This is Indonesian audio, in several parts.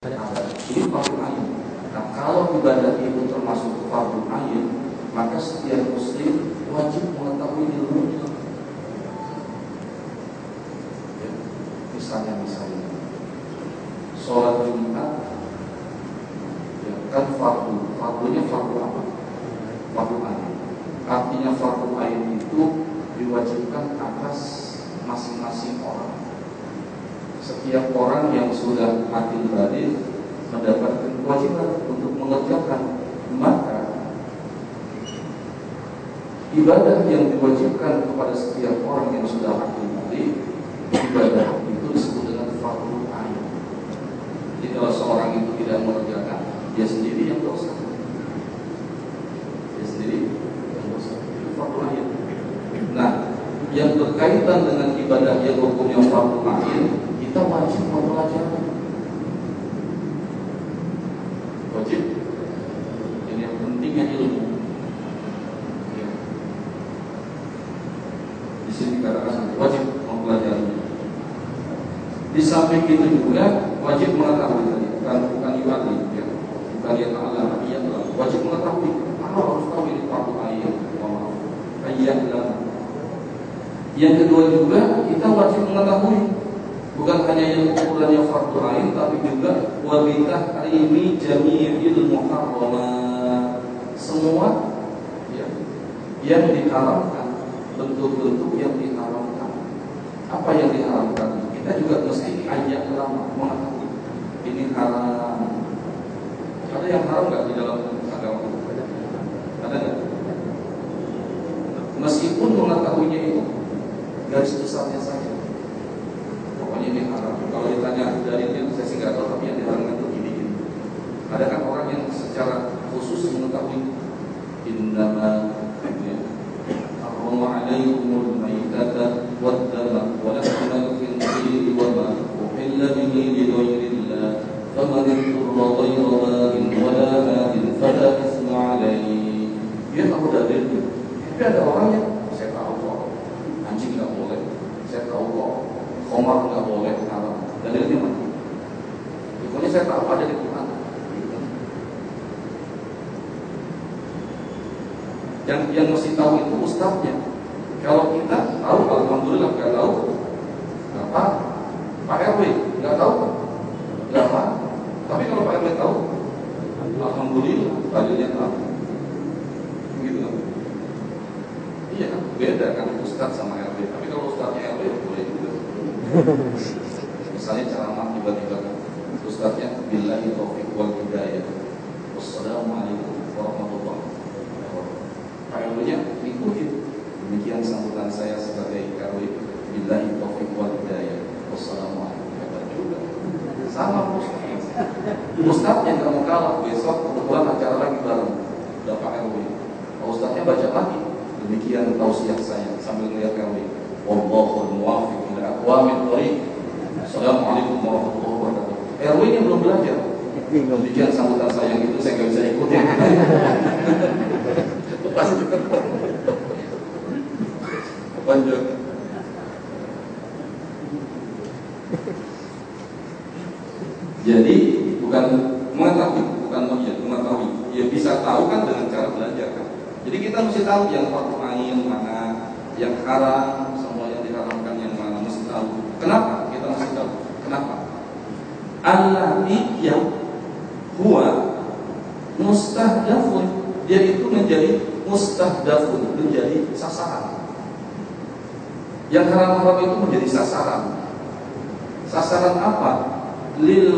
Ini fardu ain. Nah, kalau ibadah itu termasuk fardu ain, maka setiap muslim wajib mengetahui ilmunya. Ya, misalnya misalnya sholat Jumat ya, kan fardu, fardunya fardu apa? Fardu ain. Artinya fardu ain itu diwajibkan atas masing-masing orang setiap orang yang sudah mati balik mendapatkan kewajiban untuk mengerjakan maka ibadah yang diwajibkan kepada setiap orang yang sudah mati ibadah itu disebut dengan fardu ain. Jadi kalau seorang itu tidak mengerjakan dia sendiri yang dosa. Dia sendiri yang dosa. Itu fardu ain. Nah yang berkaitan dengan ibadah yang hukumnya fardu ain kita wajib mempelajari. Wajib. Ini yang pentingnya ilmu. Ya. Di sini dikatakan wajib mempelajari. Di samping itu juga wajib mengetahui tadi, bukan bukan yuati, ya. bukan yang Allah, tapi yang wajib mengetahui. Allah harus tahu ini fardu ayat, ayat Yang kedua juga kita wajib mengetahui bukan hanya yang ukurannya fardu ain tapi juga wabitah ini jami'il muharramat semua ya, yang diharamkan bentuk-bentuk yang diharamkan apa yang diharamkan kita juga mesti ayat lama mengetahui ini haram ada yang haram nggak di dalam agama ada nggak meskipun mengetahuinya itu besarnya saja pokoknya ini haram. Kalau ditanya dari itu saya sih nggak tahu, tapi yang diharamkan itu gini gini. Ada kan orang yang secara khusus mengetahui innama kan? Beda kan ustaz sama RW. Tapi kalau ustaznya RW boleh juga. Misalnya ceramah tiba-tiba Ustaznya Billahi taufiq wal hidayah. Wassalamualaikum warahmatullahi wabarakatuh. Pak nya ikutin Demikian sambutan saya sebagai RW Billahi taufiq wal hidayah. Wassalamualaikum. Hebat juga. Sama Ustaz Ustaznya gak mau kalah. Besok kebetulan acara lagi bareng. Pak RW Ustaznya baca lagi Demikian tausiah saya Sambil melihat RW Wallahul muwafiq ila aqwamit thoriq. Assalamualaikum warahmatullahi wabarakatuh. RW nya belum belajar. Demikian sambutan saya itu saya nggak bisa ikutin. Lanjut. Lanjut. Jadi bukan mengetahui, bukan melihat, mengetahui. Ya bisa tahu kan dengan cara belajar kan. Jadi kita mesti tahu yang fardu ain mana, yang haram, semua yang diharamkan yang mana mesti tahu. Kenapa? Kita mesti tahu. Kenapa? Alladhi yang huwa mustahdafun dia itu menjadi mustahdafun menjadi sasaran yang haram-haram itu menjadi sasaran sasaran apa lil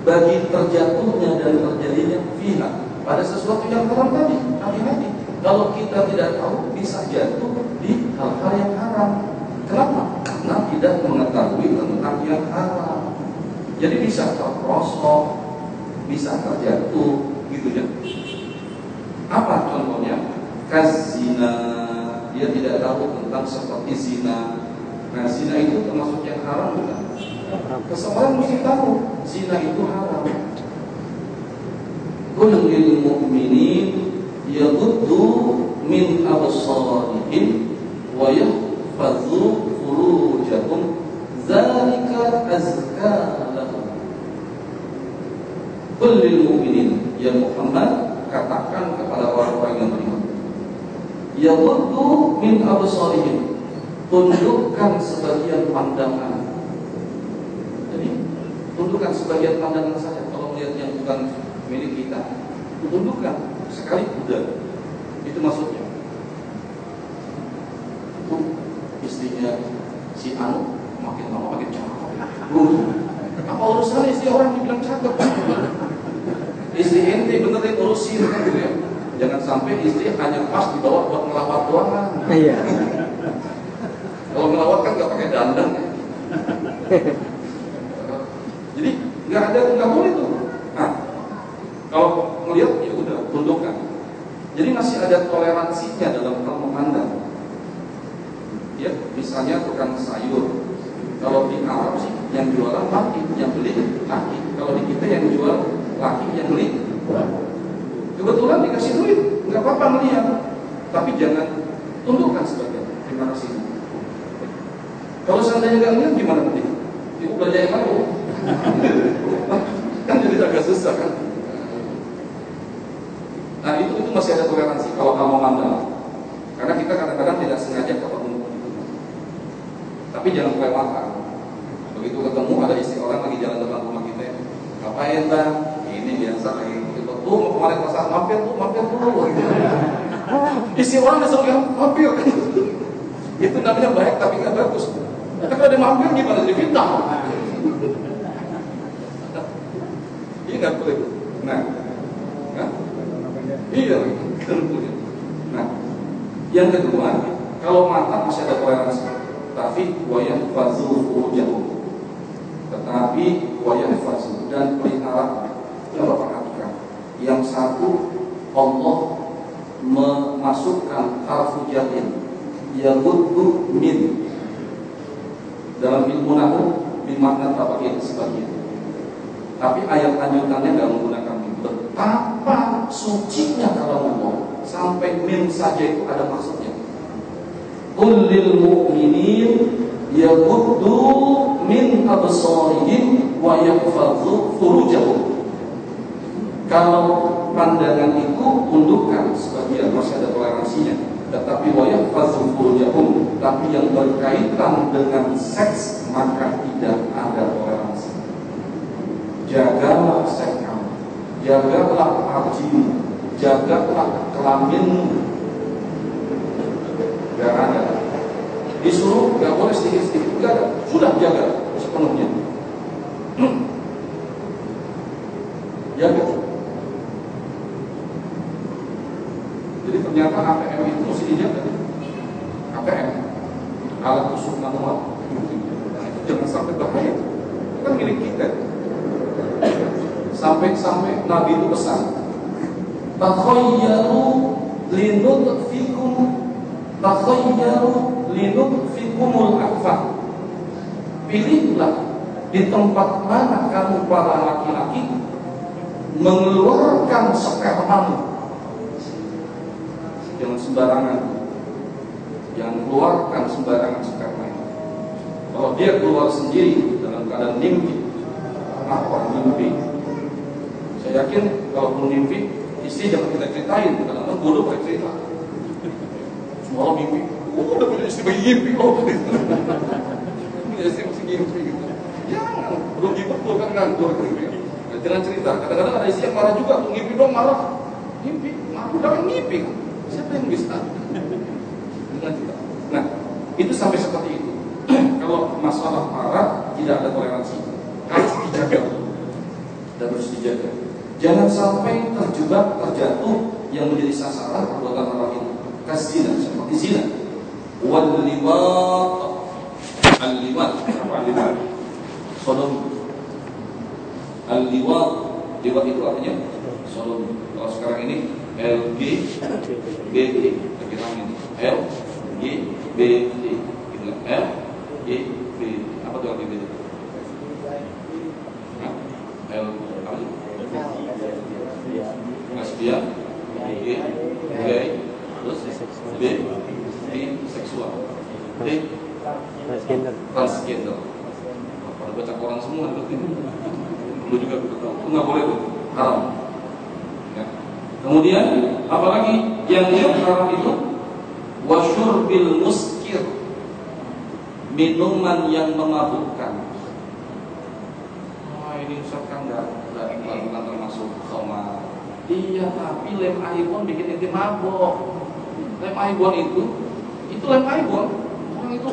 bagi terjatuhnya dan terjadinya fiha pada sesuatu yang haram tadi hati-hati kalau kita tidak tahu bisa jatuh di hal-hal yang haram. Kenapa? karena tidak mengetahui tentang yang haram. Jadi bisa terprosok bisa terjatuh gitu ya. Apa contohnya? Kazina. Dia tidak tahu tentang seperti zina. Nah zina itu termasuk yang haram bukan seseorang mesti tahu zina itu haram Qul lil mu'minin min absarihim wa yahfazu furujahum zalika az azka lahum. Qul lil mu'minin ya Muhammad katakan kepada orang-orang yang beriman. Yaghuddu min absarihim. Tundukkan sebagian pandangan. Jadi tundukkan sebagian pandangan saja kalau melihat yang bukan milik kita, tundukkan sekali udah. Itu maksudnya. Itu istrinya si Anu makin lama makin cakep. Uh, apa urusan istri orang dibilang cakep? Istri ente benerin urusin kan gitu ya. Jangan sampai istri hanya pas dibawa buat ngelawat doang. Iya. Kalau ngelawat kan nggak pakai dandan. Jadi nggak ada nggak boleh tuh. Nah, kalau melihat ya udah tundukkan. Jadi masih ada toleransinya dalam hal memandang. Ya, misalnya tukang sayur. Kalau di Arab sih yang jualan laki, yang beli laki. Kalau di kita yang jual laki, yang beli. Kebetulan dikasih duit, nggak apa-apa melihat. Tapi jangan tundukkan sebagian. Terima kasih. Kalau seandainya nggak gimana nanti? Ibu belanja yang mana? kan jadi agak susah kan? Nah itu itu masih ada toleransi kalau kamu mandang. Karena kita kadang-kadang tidak sengaja ketemu. Tapi jangan kelewatan. Begitu ketemu ada istri orang lagi jalan depan rumah kita, ngapain bang? Ini biasa lagi gitu. Tuh mau kemarin pasar mampir tuh mampir dulu. istri orang disuruh yang mampir. itu namanya baik tapi nggak bagus. Tapi kalau gimana jadi fitnah? Iya nggak boleh. Nah, nah, iya, tentunya. Nah, yang kedua, kalau mata masih ada toleransi, tapi wayang fazul jauh. Tetapi wayang fazul dan pelihara coba perhatikan. Yang satu Allah memasukkan harfu yang min dalam ilmu nahu bimakna tabakin sebagian. Tapi ayat lanjutannya nggak menggunakan. Betapa sucinya kalau ngomong sampai min saja itu ada maksudnya. Kullil mu'minin yaghuddu min absarihim wa yahfadzu furujahum. Kalau pandangan itu tundukkan sebagian masih ada toleransinya tetapi wayah fazufurujahum tapi yang berkaitan dengan seks maka tidak ada toleransi jagalah seks kamu jagalah arjimu jagalah kelaminmu. Gak ada. Disuruh gak boleh sedikit-sedikit gak ada. Sudah jaga sepenuhnya jaga jadi ternyata APM itu mesti dijaga APM alat tusuk manual itu jangan sampai bahaya itu kan milik kita sampai-sampai Nabi itu pesan takhayyaru linutfikum takhayyaru linutfikumul akfa pilihlah di tempat mana kamu para laki-laki mengeluarkan spermamu jangan sembarangan. Jangan keluarkan sembarangan sperma kalau dia keluar sendiri dalam keadaan mimpi apa mimpi? Saya yakin kalau mimpi istri jangan kita ceritain karena kan bodoh pakai cerita. Semalam mimpi. Oh udah punya istri bagi mimpi. Oh punya istri masih mimpi gitu. Jangan belum betul kan nganggur gitu. Ya jangan cerita. Kadang-kadang ada istri yang marah juga mimpi dong marah. Mimpi? Marah udah kan mimpi. Kan siapa yang bisa? Dengan kita nah itu sampai seperti itu. Kalau masalah marah tidak ada toleransi. Harus dijaga. Dan harus dijaga jangan sampai terjebak terjatuh yang menjadi sasaran perbuatan orang itu. Kasina seperti zina. Wal liwat al liwat apa liwat? Sodomi al liwat liwat itu artinya sodomi kalau sekarang ini L G B lagi ramai ini L G B gitu L G B apa tuh arti B D L apa sih lesbian G gay terus B B seksual D Transgender. transgender pada baca Quran semua itu Lu juga tahu. Itu nggak boleh tuh, haram. Ya. Kemudian apalagi yang yang haram itu wasyurbil muskir minuman yang memabukkan. Wah ini Ustaz kan nggak nggak termasuk khamar. Iya tapi lem aibon bikin inti mabok. Lem aibon itu itu lem aibon orang itu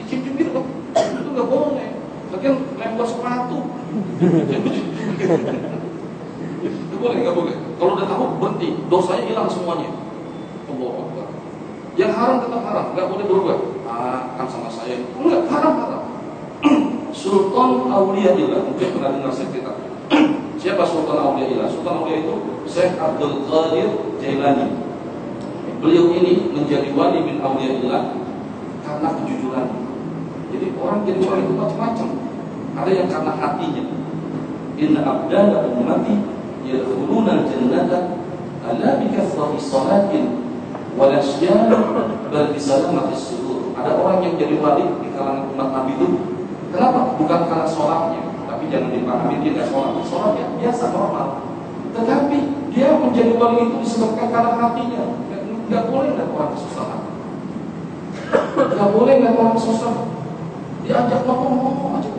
dicium-cium gitu kok itu nggak boleh. Lagian lem buat sepatu. Itu boleh nggak boleh? Kalau udah tahu berhenti, dosanya hilang semuanya. Allah Akbar. Yang haram tetap haram, nggak boleh berubah. Ah, kan sama saya. Enggak, haram haram. Sultan Aulia Ilah, mungkin pernah dengar cerita. Siapa Sultan Aulia Ilah? Sultan Aulia itu Syekh Abdul Qadir Jailani. Beliau ini menjadi wali min Aulia Ilah karena kejujuran. Jadi orang jadi wali itu macam-macam. Ada yang karena hatinya. Inna abdana ummati yadkhuluna jannata ala bikathrati salatin wal asyan bal bisalamati sudur. Ada orang yang jadi wali di kalangan umat Nabi itu kenapa? Bukan karena sholatnya, tapi jangan dipahami dia nggak sholat, sholatnya biasa normal. Tetapi dia menjadi wali itu disebabkan karena hatinya. Nggak boleh nggak orang kesusahan. Nggak boleh nggak orang susah. Diajak ngomong-ngomong aja.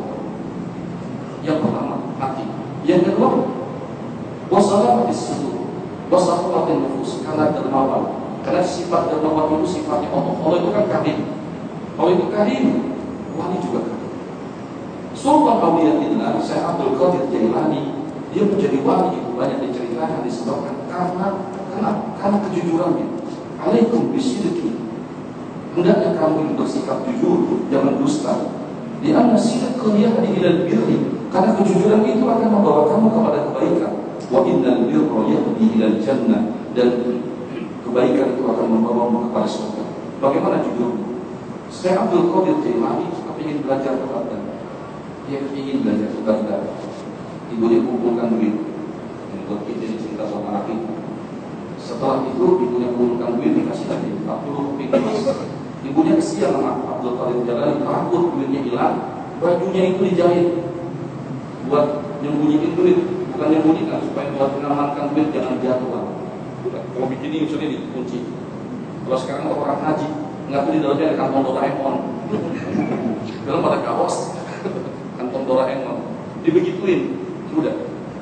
Yang pertama hati. Yang kedua wasalamatis sudur. Wasalawatin nufus karena dermawan. Karena sifat dermawan itu sifatnya Allah. Allah itu kan karim. Allah itu karim. Wali juga karim. Sultan Auliyatillah, saya Abdul Qadir Jailani, dia menjadi wali banyak diceritakan disebabkan karena karena karena kejujurannya. Alaikum bisidqi. Hendaknya kamu bersikap jujur, jangan dusta. Di anna sidq yahdi ila birri. Karena kejujuran itu akan membawa kamu kepada kebaikan. Wa innal birra yahdi ila jannah dan kebaikan itu akan membawamu kepada surga. Bagaimana jujur? Saya Abdul Qadir Jailani ingin belajar kepada dia ingin belajar kepada ibu dia kumpulkan duit. Untuk ini cerita sama laki. Setelah itu ibunya kumpulkan duit dikasih tadi 40 keping emas. Ibunya kesian sama Abdul Qadir Jalani takut duitnya hilang bajunya itu dijahit. Buat nyembunyiin duit bukan nyembunyikan supaya buat mengamankan duit jangan jatuh. Kalau bikin ini usulnya dikunci kalau sekarang orang haji nggak tuh di dalamnya ada kantong Doraemon dalam pada kaos Doraemon dibegituin. Sudah.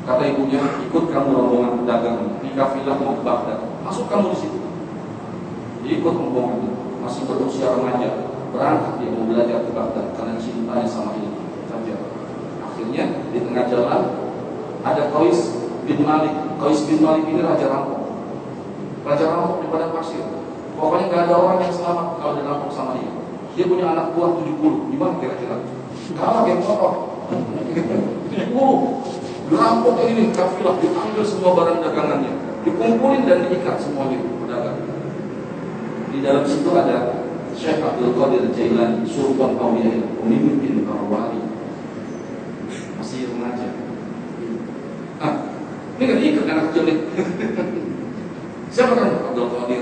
Kata ibunya ikut kamu rombongan pedagang di kafilah mau ke Baghdad. Masuk kamu di situ. Ikut rombongan masih berusia remaja. Berangkat dia mau belajar ke Baghdad karena cintanya sama ilmu saja. Akhirnya di tengah jalan ada Qais bin Malik. Qais bin Malik ini raja rampok. Raja rampok di padang pasir. Pokoknya nggak ada orang yang selamat kalau dirampok sama dia. Dia punya anak buah 70 gimana kira-kira? Kalah geng motor 70 dirampok ini kafilah diambil semua barang dagangannya dikumpulin dan diikat semuanya pedagang. Di dalam situ ada Syekh Abdul Qadir Jailani Sultan Aulia pemimpin para masih remaja. Ah ini kan ikat anak kecil siapa kan Abdul Qadir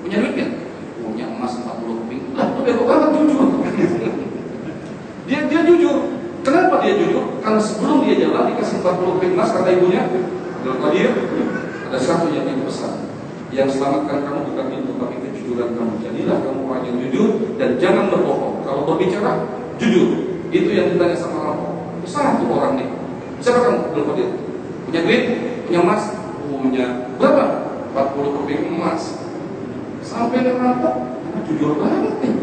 punya duit kan punya emas 40 keping lah itu bego banget jujur dia dia jujur kenapa dia jujur karena sebelum dia jalan dikasih 40 keping emas kata ibunya Abdul Qadir ada satu yang lebih besar yang selamatkan kamu bukan itu tapi kejujuran kamu. Jadilah kamu orang yang jujur dan jangan berbohong. Kalau berbicara jujur. Itu yang ditanya sama rampok satu orang nih. Siapa kamu Abdul Qadir punya duit punya emas punya berapa 40 keping emas sampai dia rampok jujur banget nih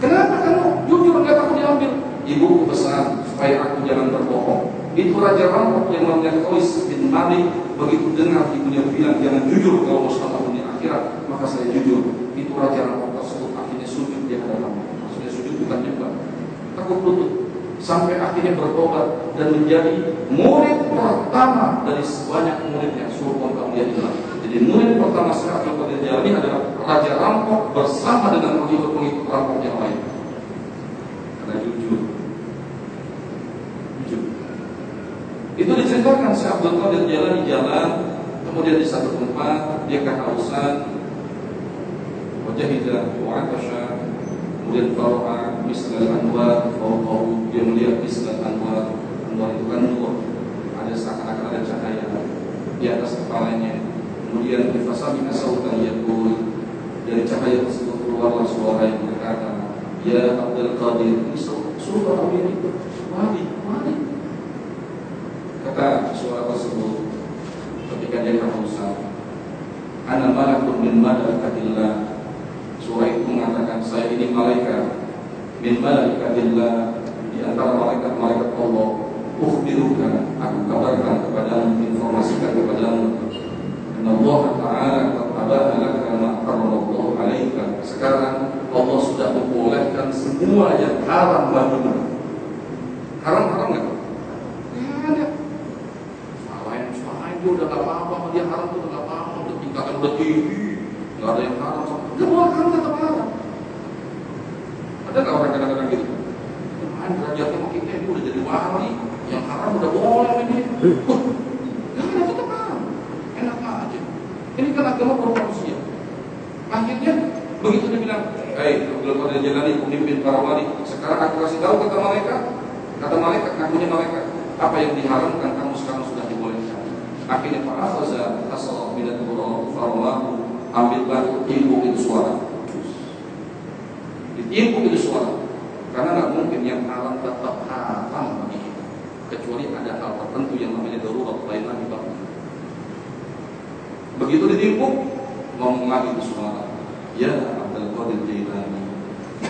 kenapa kamu jujur nggak takut diambil ibuku pesan supaya aku jangan berbohong itu raja rampok yang namanya Qais bin Malik begitu dengar ibunya bilang jangan jujur kalau mau selamat dunia akhirat maka saya jujur itu raja rampok tersebut akhirnya sujud di hadapan maksudnya sujud bukan nyembah takut lutut sampai akhirnya bertobat dan menjadi murid pertama dari sebanyak muridnya Sultan Auliyaillah jadi murid pertama Syekh Abdul Qadir Jalani adalah raja rampok bersama dengan pengikut-pengikut rampok yang lain. Karena jujur. Jujur. Itu diceritakan si Abdul Qadir di jalan, kemudian di satu tempat dia kehausan, wajah hidra, wa'atasha, kemudian bawa misal anwar oh dia melihat misal anwar anwar itu kan nur ada seakan-akan ada cahaya di atas kepalanya kemudian difasabina sautan yaqul dari cahaya tersebut keluarlah suara yang berkata ya Abdul Qadir ini suara ini wali wali kata suara tersebut ketika dia kehausan ana malakun min malaikatillah suara itu mengatakan saya ini malaikat min malaikatillah di antara malaikat-malaikat Allah ukhbiruka aku kabarkan kepadamu informasikan kepadamu Allah Ta'ala Tabaha laka Allah alaika Sekarang Allah sudah membolehkan semua yang haram bagimu. Haram-haram nggak? Nggak ada. Salahin, salahin dia udah gak apa-apa Dia haram udah gak apa-apa Udah tingkatkan udah tinggi Gak ada yang haram Semua haram tetap haram Kadang-kadang gitu? Kan derajatnya makin ini udah jadi wali Yang haram udah boleh ini Gak ada tetap haram. Enak aja. Ini kan agama baru manusia. Akhirnya begitu dia bilang Hei Abdul Qadir Jalani pemimpin para wali. Sekarang aku kasih tahu kata malaikat. Kata malaikat, ngakunya malaikat. Apa yang diharamkan kamu sekarang sudah dibolehkan. Akhirnya Pak Akhaza Asal bidat Qur'an Farolahu Ambil batu ilmu itu suara. Ilmu itu suara Karena nggak mungkin yang haram tetap haram bagi kita Kecuali ada hal tertentu yang namanya darurat lain lagi bagi Begitu ditimpuk Ngomong lagi itu suara Ya Abdul Qadir Jailani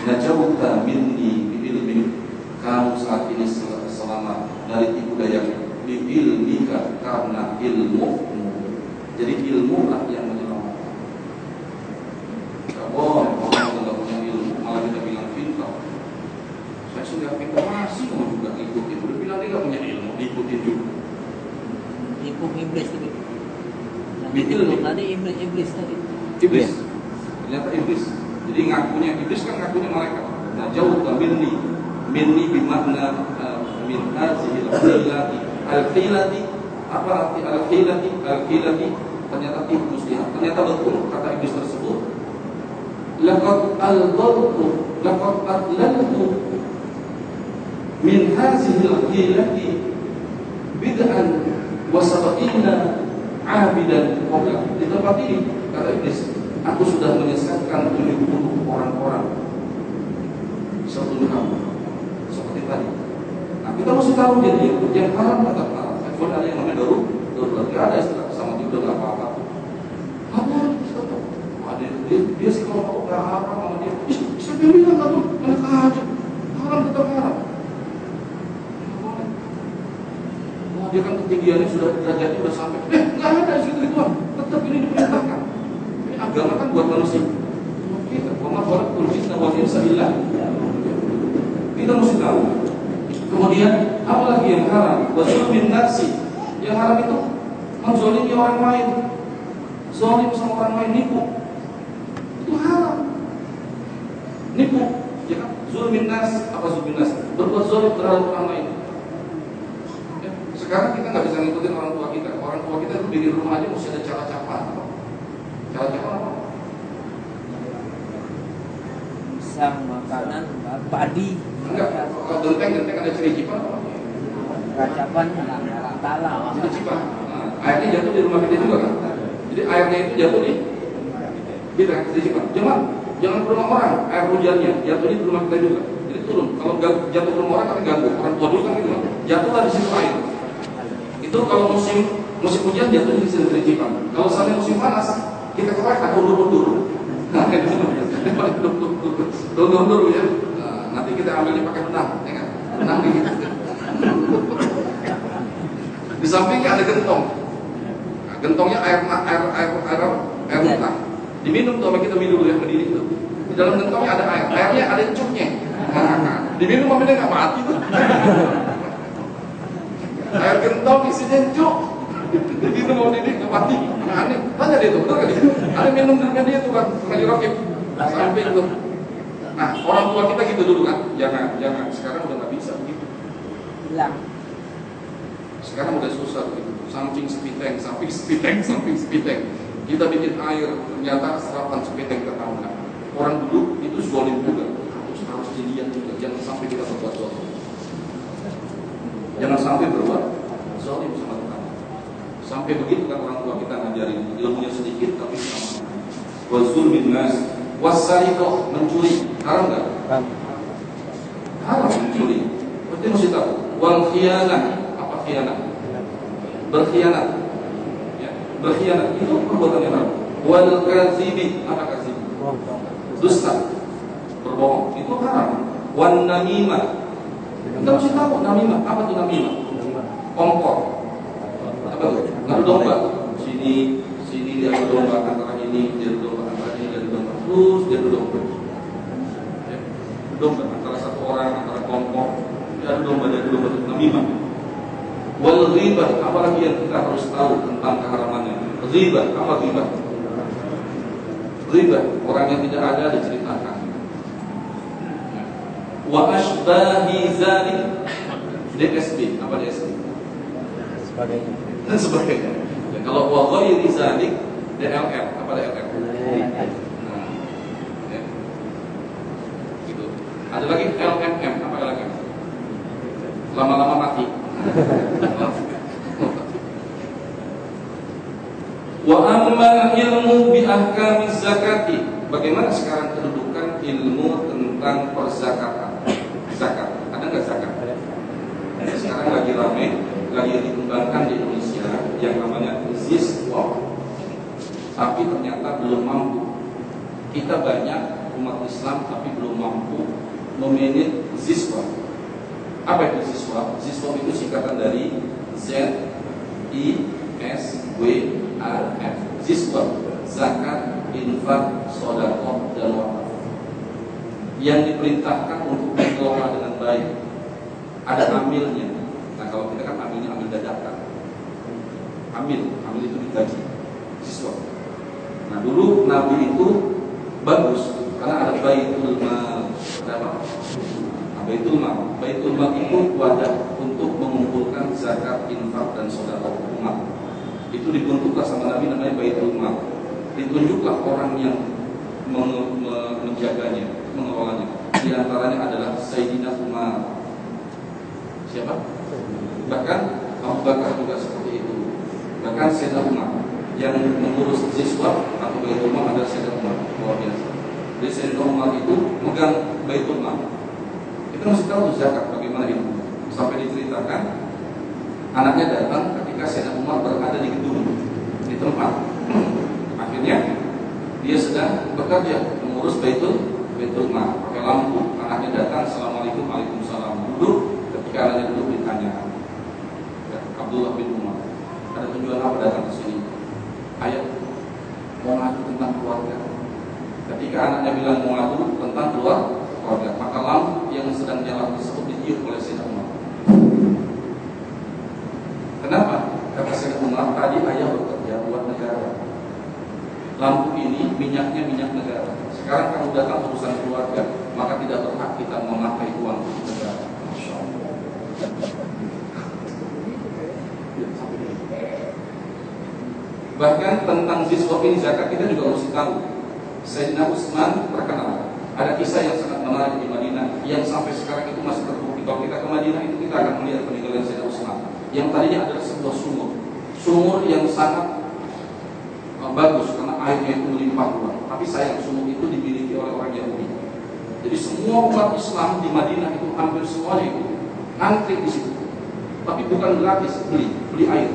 Najauta minni biilmi Kamu saat ini selamat dari tipu daya. Biilmika karena ilmu Jadi ilmu lah yang menyelamatkan Gak boleh orang yang tidak punya ilmu Malah kita bilang pintar Saya sudah pintar masih mau juga ikutin Udah bilang dia gak punya ilmu Diikutin juga Tipu iblis tadi. Yang Betul. itu tadi iblis iblis tadi. Iblis Ternyata iblis Jadi ngakunya iblis kan ngakunya malaikat Nah jauh ke minni Minni bimakna uh, Min hazihil khilati Al-khilati Apa arti al-khilati? Al-khilati Ternyata tipu muslihat. Ternyata betul kata iblis tersebut. Laqad al-dharku Laqad adlaltu Min hazihil khilati Bid'an Wasabaqina Abidan Qabla. Di tempat ini Kata iblis Aku sudah menyesatkan 70 orang-orang. Sebelum kamu. Seperti tadi. Nah kita mesti tahu jadi Yang haram tetap Kecuali ada yang namanya Darurat Gak ada istilah sama dia udah gak apa-apa Apa tetap ada dia, dia sih kalau mau gak haram sama dia Ih, Siapa yang bilang gak tuh Enak aja Haram tetap haram Nggak boleh. Wah dia kan ketinggiannya sudah derajatnya sudah sampai Eh nggak ada situ gituan Tetap ini diperintahkan Ini agama kan buat manusia kita Wama khalaqul jinna wal insa illa Kita mesti tahu Apa lagi yang haram? Wasulmin nafsi. Yang haram itu Menzolimi orang lain. Zolim sama orang lain nipu. Itu haram. Nipu. Ya kan? Zulmin nas Apa zulmin nas? Berbuat zolim terhadap orang lain. Ya, Sekarang kita nggak bisa ngikutin orang tua kita. Orang tua kita bikin rumah aja mesti ada cara capan Cara capan apa? Pisang, makanan, padi, Enggak, kalau genteng-genteng ada cericipan apa? Kacapan, talang. Cericipan nah, Airnya jatuh di rumah kita juga kan? Jadi airnya itu jatuh di kita cericipan Jangan, jangan ke rumah orang Air hujannya jatuh di rumah kita juga. Jadi turun, kalau jatuh ke rumah orang kan ganggu. Orang tua dulu kan gitu Jatuhlah di situ air Itu kalau musim musim hujan jatuh di sini cericipan Kalau sampai musim panas Kita keluar tak undur-undur Nah, Undur dulu ya. Nah, Nanti kita ambilnya pakai benang ya kan? Benang gitu Di sampingnya ada gentong. Nah, gentongnya air air air air air, air mentah. Diminum tuh sama kita minum dulu yang berdiri itu. Di dalam gentongnya ada air, airnya ada cuknya. Nah, diminum sama dia nggak mati tuh. air gentong isinya cuk. Diminum sama dia nggak mati. Nah, aneh. Tanya dia tuh, betul? Ada minum dengan dia tuh kan, lagi rakip. Sampai tuh. Nah, orang tua kita gitu dulu kan? Jangan, jangan. Sekarang udah. Hilang. Sekarang udah susah begitu. Samping sepiteng, samping sepiteng, samping sepiteng. Kita bikin air, ternyata serapan sepiteng ketahuan. Orang dulu itu zolim juga. Harus harus dilihat juga. Jangan sampai kita berbuat dosa. Jangan sampai berbuat zalim sama tetangga. Sampai begitu kan orang tua kita ngajarin ilmunya sedikit tapi sama. Wazul bin nas wasarikoh mencuri haram nggak? Haram mencuri. Berarti mesti tahu. Wal khianah apa khianat? Berkhianat. Ya, berkhianat itu perbuatan yang haram. Wal kazibi apa kazib? Dusta. Berbohong itu haram. Wan namimah kita mesti tahu namimah apa tuh namimah? Kompor. Apa tuh? Ngadu domba. Sini sini dia domba antara ini, dia domba antara ini, dia domba terus dia domba. Ya. Domba antara satu orang antara kelompok domba itu namimah. Wal ghibah apalagi yang kita harus tahu tentang keharamannya. Ghibah apa ghibah? Ghibah orang yang tidak ada diceritakan wa ashbahi zalik DSB apa DSB sebagainya dan sebagainya ya, kalau wa ghairi zalik DLR apa DLR nah, ya. gitu ada lagi LMM lama-lama mati wa ammal ilmu bi ahkami zakati bagaimana sekarang kedudukan ilmu tentang perzakatan zakat. Ada nggak zakat? Sekarang lagi ramai, lagi dikembangkan di Indonesia yang namanya Ziswa. Tapi ternyata belum mampu. Kita banyak umat Islam tapi belum mampu memanage Ziswa. Apa itu Ziswa? Ziswa itu singkatan dari Z I S W A F. Ziswa, zakat, infak, sodakoh, dan wakaf yang diperintahkan untuk dikelola dengan baik. Ada amilnya. Nah kalau kita kan amilnya amil dadakan. Amil, amil itu digaji siswa. Nah dulu Nabi itu bagus karena ada baitul mal. Ada apa? Baitul mal. Baitul mal itu wadah untuk mengumpulkan zakat, infak dan saudara umat. Itu dibentuklah sama Nabi namanya baitul mal. Ditunjuklah orang yang menjaganya mengelolanya. Di antaranya adalah Sayyidina Umar. Siapa? Bahkan Abu Bakar juga seperti itu. Bahkan Sayyidina Umar yang mengurus siswa atau Baitul Mal adalah Sayyidina Umar luar biasa. Jadi Sayyidina Umar itu megang Baitul Mal. Kita mesti tahu zakat bagaimana itu. Sampai diceritakan anaknya datang ketika Sayyidina Umar berada di gedung di tempat. Akhirnya dia sedang bekerja mengurus Baitul pintu rumah pakai lampu anaknya datang assalamualaikum waalaikumsalam duduk ketika anaknya duduk ditanya ya, Abdullah bin Umar ada tujuan apa datang ke sini ayat mau ngaku tentang keluarga ketika anaknya bilang mau ngaku tentang keluar keluarga maka lampu yang sedang nyala tersebut ditiup oleh Sayyidina Umar kenapa kata Sayyidina Umar tadi ayah bekerja buat negara lampu ini minyaknya minyak negara sekarang kamu datang urusan keluarga, maka tidak berhak kita memakai uang negara. Bahkan ziswa ini zakat kita juga harus tahu. Sayyidina Utsman terkenal. Ada kisah yang sangat menarik di Madinah yang sampai sekarang itu masih terbukti. Kalau kita ke Madinah itu kita akan melihat peninggalan Sayyidina Utsman yang tadinya adalah sebuah sumur. Sumur yang sangat uh, bagus karena airnya itu melimpah ruah. Tapi sayang sumur itu dimiliki oleh orang Yahudi. Jadi semua umat Islam di Madinah itu hampir semuanya itu ngantri di situ. Tapi bukan gratis, beli, beli air.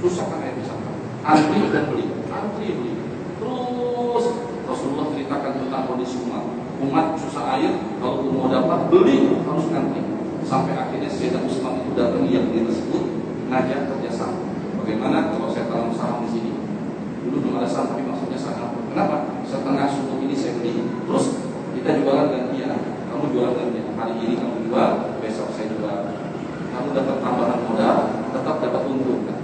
Susah kan air bisa. Antri dan beli, antri beli. Terus Rasulullah ceritakan tentang kondisi umat. Umat susah air, kalau mau dapat beli harus ngantri. Sampai akhirnya Sayyidina Usman itu datang yang dia tersebut ngajak kerjasama. Bagaimana kalau saya tanam saham di sini? Dulu belum ada saham, tapi maksudnya saham. Kenapa? setengah suku ini saya beli terus kita jualan gantian kamu jualan gantian hari ini kamu jual besok saya jual kamu dapat tambahan modal tetap dapat untung kan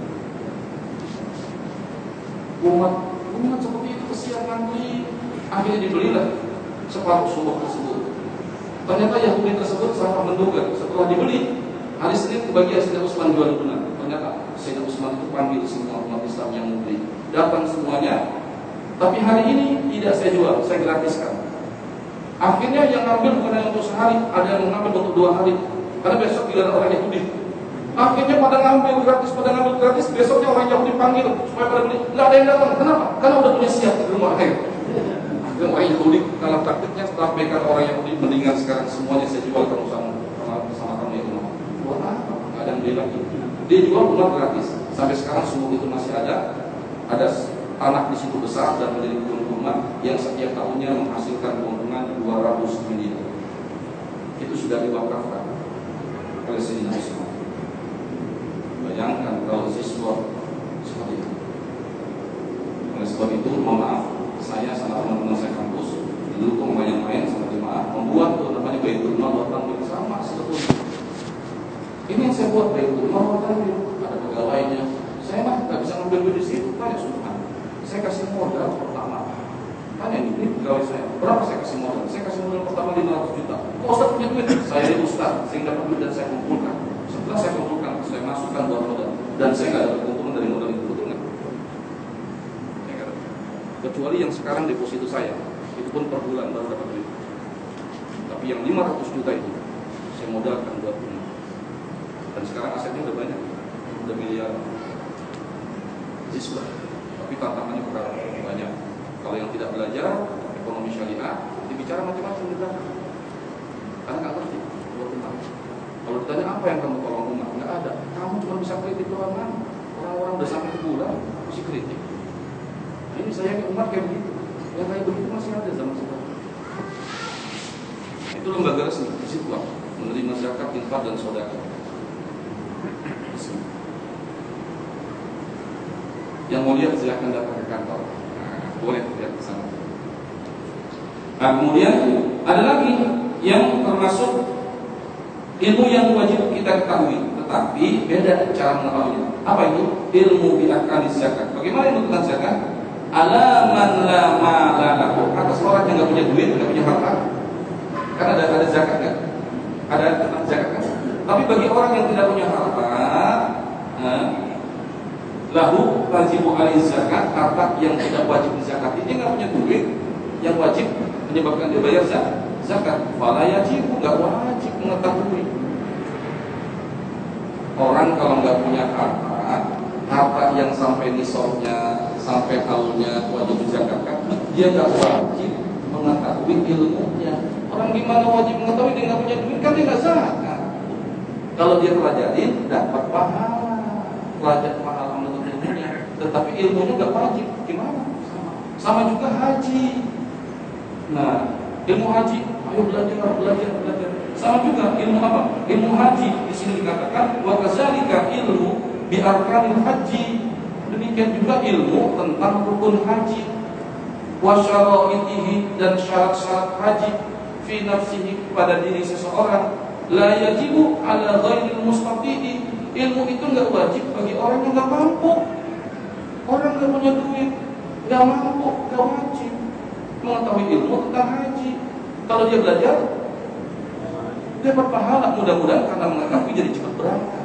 umat umat seperti itu kesiapan beli dibelilah separuh sumur tersebut ternyata Yahudi tersebut sangat menduga setelah dibeli hari Senin kebagian Sayyidina Utsman jual benar ternyata Sayyidina Utsman itu panggil semua umat Islam yang membeli datang semuanya tapi hari ini tidak saya jual, saya gratiskan. Akhirnya yang ngambil bukan hanya untuk sehari, ada yang ngambil untuk dua hari. Karena besok giliran orang Yahudi. Akhirnya pada ngambil gratis, pada ngambil gratis, besoknya orang Yahudi panggil supaya pada beli. Nggak ada yang datang. Kenapa? Karena udah punya siap di rumah. Akhirnya orang Yahudi, kalau taktiknya sampaikan orang Yahudi, mendingan sekarang semuanya saya jual kamu sama, sama kamu itu. Buat apa? Nggak ada yang beli lagi. Dia jual rumah gratis. Sampai sekarang sumur itu masih ada. Ada tanah di situ besar dan menjadi kebun rumah yang setiap tahunnya menghasilkan keuntungan 200 miliar. Itu sudah diwakafkan oleh Sayyidina Usman. Bayangkan kalau siswa seperti itu. Oleh sebab itu, mohon maaf, saya sama teman-teman saya kampus dulu kok main-main sama jemaah membuat tuh namanya baitul mal buat tampil sama sebetulnya. Ini yang saya buat baitul mal buat tampil. Ada pegawainya. Saya mah nggak bisa ngambil duit di situ, tanya Subhan. Saya kasih modal pertama. Tanya ini, ini pegawai saya. Berapa saya kasih modal? Saya kasih modal pertama 500 juta. Kok Ustaz punya duit? Saya ini Ustaz, sehingga dapat duit dan saya kumpulkan. Setelah saya kumpulkan, saya masukkan buat modal. Dan saya nggak dapat keuntungan dari modal itu. Betul nggak? Saya nggak dapat. Kecuali yang sekarang deposito saya, itu pun per bulan baru dapat duit. Tapi yang 500 juta itu, saya modalkan buat rumah. Dan sekarang asetnya udah banyak, udah miliar. Jadi sudah. Tapi tantangannya perkara banyak. Kalau yang tidak belajar ekonomi syariah, dibicara macam-macam di belakang. Karena nggak ngerti buat rumah. Kalau ditanya apa yang kamu tolong rumah, nggak ada. Kamu cuma bisa kritik doang. Orang-orang udah sampai ke bulan masih kritik. Ini saya ke umat kayak begitu. Yang kayak begitu masih ada zaman sekarang. Itu lembaga resmi, lah. Menerima zakat, infak dan saudara. Yang mau lihat silahkan datang ke kantor. Boleh lihat ke sana. Nah, kemudian ada lagi yang termasuk ilmu yang wajib kita ketahui, tetapi beda cara mengetahuinya. Apa itu? Ilmu biakali zakat. Bagaimana ilmu tentang zakat? Alaman la mala lahu. Atas orang yang nggak punya duit, nggak punya harta. Kan ada ada zakat kan? Ada tentang zakat kan? Tapi bagi orang yang tidak punya harta, nah, lahu wajibu zakat harta yang tidak wajib zakat ini nggak punya duit yang wajib menyebabkan dia bayar zakat zakat wala yajibu nggak wajib mengetahui orang kalau nggak punya harta harta yang sampai nisabnya sampai haulnya wajib dizakatkan dia nggak wajib mengetahui ilmunya. Orang gimana wajib mengetahui dia nggak punya duit? Kan dia nggak zakat kalau dia pelajarin dapat pahala. Pelajar pahala menuntut ilmunya. Tetapi ilmunya nggak wajib. Gimana? Sama. Juga haji. Nah ilmu haji ayo belajar belajar belajar. Sama juga ilmu apa? Ilmu haji di sini dikatakan wa kadzalika ilmu bi arkanil haji. Demikian juga ilmu tentang rukun haji. Wa dan syarat-syarat haji fi nafsihi pada diri seseorang. La yajibu ala ghairil mustati'i ilmu itu nggak wajib bagi orang yang nggak mampu. Orang nggak punya duit nggak mampu nggak wajib mengetahui ilmu tentang haji. Kalau dia belajar dapat pahala. Mudah-mudahan karena mengetahui jadi cepat berangkat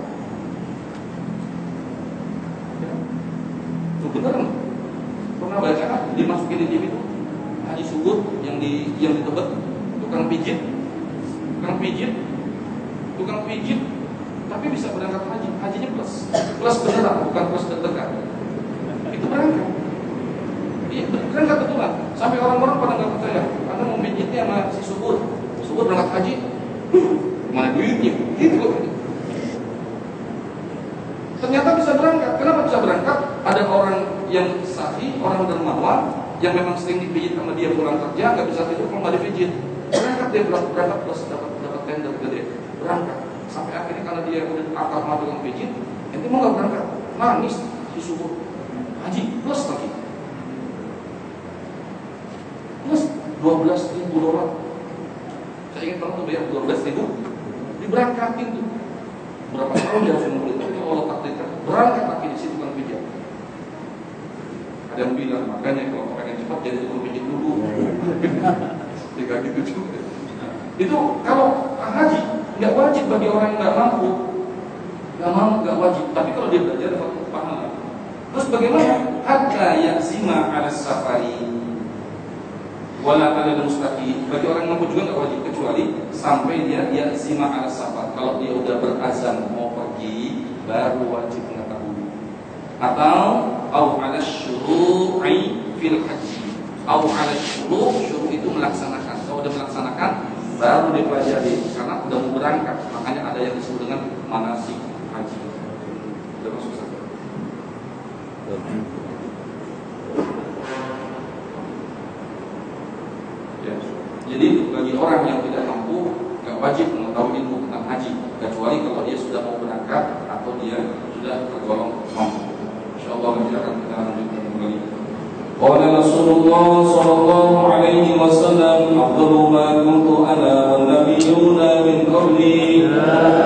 nggak? pernah baca kan? Dimasukin di TV itu haji subur yang di yang di Tebet tukang pijit. Tukang pijit. Tukang pijit tapi bisa berangkat haji. Hajinya plus. Plus beneran bukan plus deg-degan itu berangkat. Iya berangkat betulan sampai orang-orang pada nggak percaya. Karena mau pijitnya sama si subur subur berangkat haji mana duitnya gitu ternyata bisa berangkat kenapa bisa berangkat ada orang yang sahih orang dermawan yang memang sering dipijit sama dia pulang kerja nggak bisa tidur kalau nggak dipijit. Berangkat dia berangkat plus dapat dapat tender gede berangkat. Sampai akhirnya karena dia udah akal mata dengan pijit nanti mau nggak berangkat. Nangis si subuh haji plus lagi plus 12 ribu dolar saya ingin pernah tuh bayar 12 ribu diberangkatin tuh berapa tahun dia harus ngumpulin tapi Allah takdirkan berangkat lagi di situ kan pijat ada yang bilang makanya kalau pengen cepat jadi tukang pijit dulu jika gitu juga itu kalau haji nggak wajib bagi orang yang nggak mampu nggak mampu nggak wajib tapi kalau dia belajar dapat pahala terus bagaimana hatta yazima ala safari wala alal mustaqim. Bagi orang mampu juga nggak wajib kecuali sampai dia dia sima al safar. Kalau dia udah berazam mau pergi baru wajib mengetahui. Atau au ala syuru'i fil haji. Au ala syuru' syuru' itu melaksanakan. Kalau udah melaksanakan baru dipelajari karena udah mau berangkat. Makanya ada yang disebut dengan manasik haji. Udah masuk satu. Ya. Jadi bagi orang yang tidak mampu Tidak wajib mengetahui ilmu tentang haji kecuali kalau dia sudah mau berangkat atau dia sudah tergolong mampu. Insyaallah nanti akan kita lanjutkan kembali. Qala Rasulullah sallallahu alaihi wasallam afdalu ma kuntu ana wan nabiyuna min qabli. Ya.